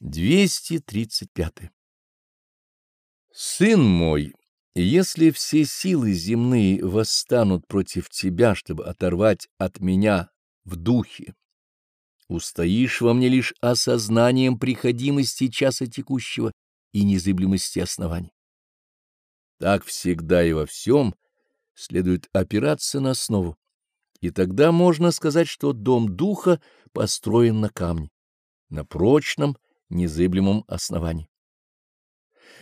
235. Сын мой, если все силы земные восстанут против тебя, чтобы оторвать от меня в духе, устоишь во мне лишь осознанием приходимости часа текущего и незыблемости оснований. Так всегда и во всем следует опираться на основу, и тогда можно сказать, что дом духа построен на камне, на прочном, незыблемом основании.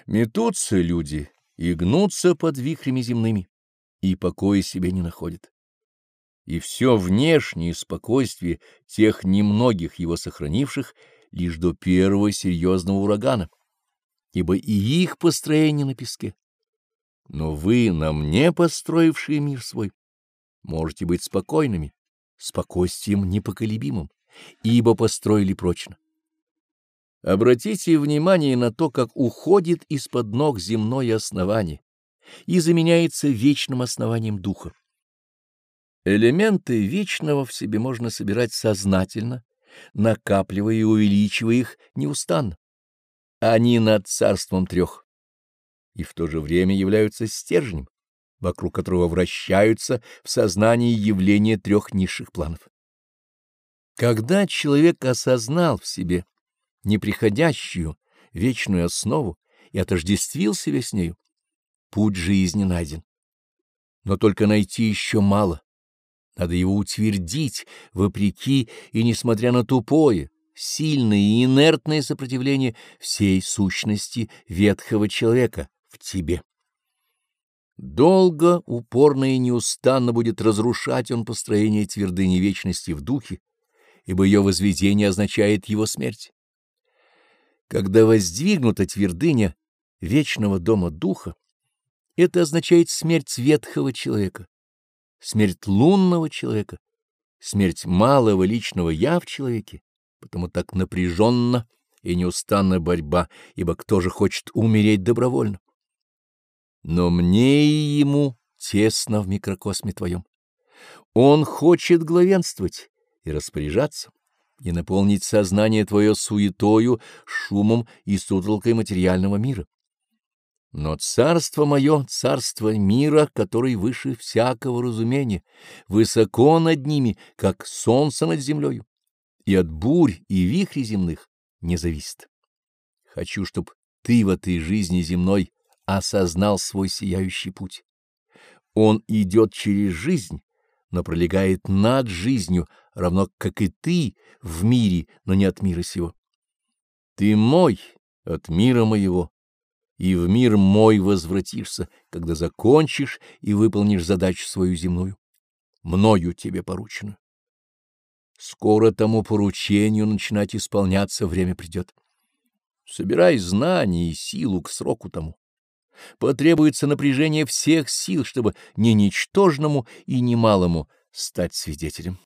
Метутся люди и гнутся под вихрями земными, и покоя себе не находят. И все внешнее спокойствие тех немногих его сохранивших лишь до первого серьезного урагана, ибо и их построение на песке. Но вы, на мне построившие мир свой, можете быть спокойными, спокойствием непоколебимым, ибо построили прочно. Обратите внимание на то, как уходит из-под ног земное основание и заменяется вечным основанием духа. Элементы вечного в себе можно собирать сознательно, накапливая и увеличивая их неустанно. Они над царством трех, и в то же время являются стержнем, вокруг которого вращаются в сознании явления трех низших планов. Когда человек осознал в себе неприходящую вечную основу и отождествил себя с нею, путь жизни найден. Но только найти еще мало. Надо его утвердить, вопреки и несмотря на тупое, сильное и инертное сопротивление всей сущности ветхого человека в тебе. Долго, упорно и неустанно будет разрушать он построение твердыни вечности в духе, ибо ее возведение означает его смерть. Когда воздвигнута твердыня вечного дома духа, это означает смерть ветхого человека, смерть лунного человека, смерть малого личного «я» в человеке, потому так напряженно и неустанная борьба, ибо кто же хочет умереть добровольно? Но мне и ему тесно в микрокосме твоем. Он хочет главенствовать и распоряжаться и наполнить сознание твое суетою, шумом и сутолкой материального мира. Но царство мое — царство мира, который выше всякого разумения, высоко над ними, как солнце над землею, и от бурь и вихрей земных не зависит. Хочу, чтоб ты в этой жизни земной осознал свой сияющий путь. Он идет через жизнь, но пролегает над жизнью, равно как и ты в мире, но не от мира сего. Ты мой от мира моего, и в мир мой возвратишься, когда закончишь и выполнишь задачу свою земную, мною тебе порученную. Скоро тому поручению начинать исполняться время придет. Собирай знания и силу к сроку тому. Потребуется напряжение всех сил, чтобы не ничтожному и не малому стать свидетелем.